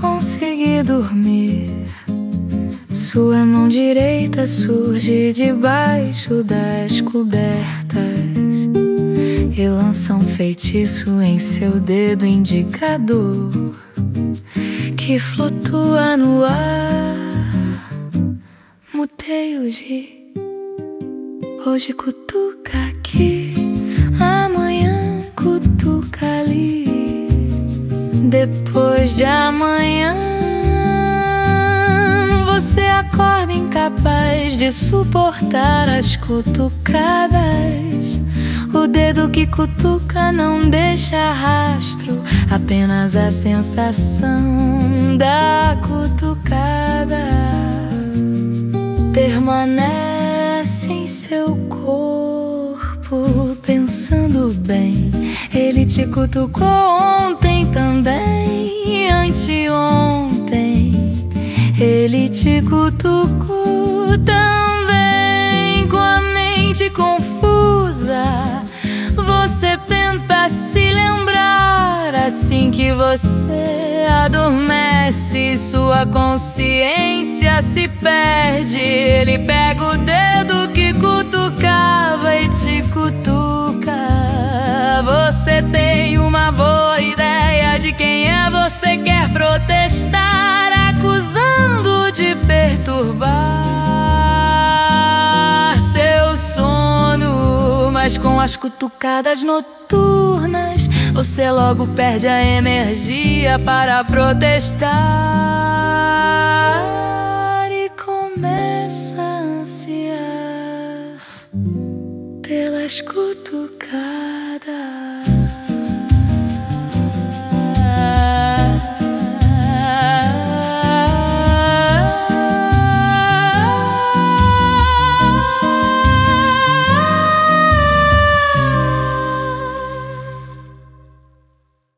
consegui dormir. Sua mão direita surge debaixo das cobertas e lança um feitiço em seu dedo indicador que flutua no ar. Mutei hoje, hoje cutuca aqui, amanhã cutuca ali. Depois de amanhã. Você acorda incapaz de suportar as cutucadas. O dedo que cutuca não deixa rastro, apenas a sensação da cutucada permanece em seu corpo. Pensando bem, ele te cutucou ontem também, anteontem. Ele te cutucou também com a mente confusa. Você tenta se lembrar assim que você adormece, sua consciência se perde. Ele pega o dedo que cutucava e te cutuca. Você tem uma boa ideia de quem é você quer protestar, acusando de perturbar seu sono, mas com as cutucadas noturnas você logo perde a energia para protestar. E começa a ansiar pelas cutucadas